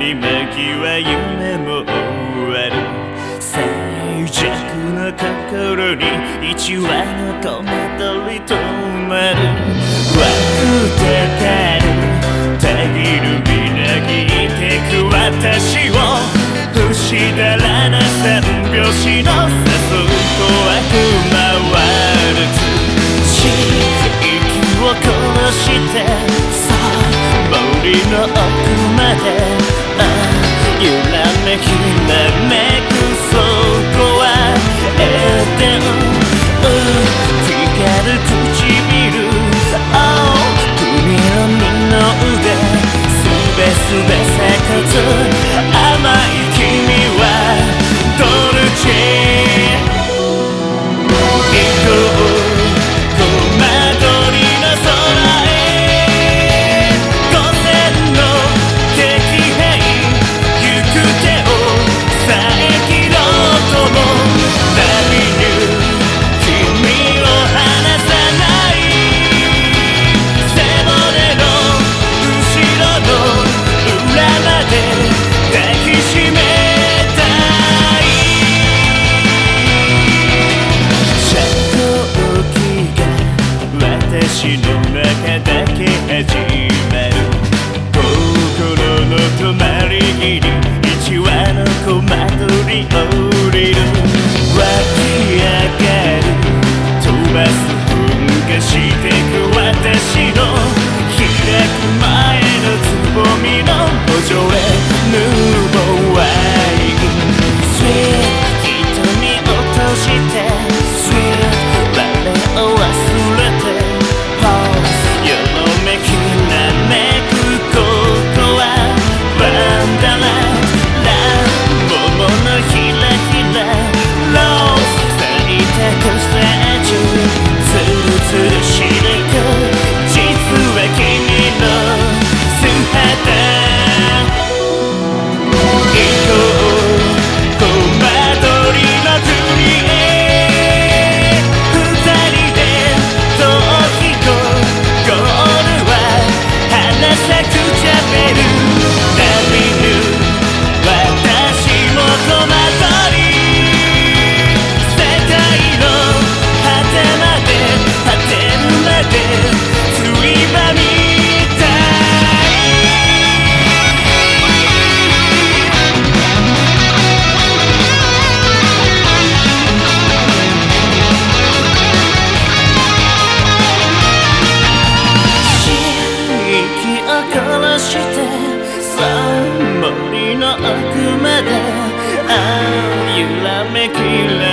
に巻きは夢も終わる最弱の心に一羽の戸惑い止まる。枠高るたぎるみなぎってく私を不だらな三星の誘わと悪魔はを殺してさ森の奥までああゆらめきなめくそこはエデン光る唇青、oh, 君の二の腕すべすべの止まり木に一羽の小窓に降りる。脇きけしてサンモリの奥までああ揺らめきれ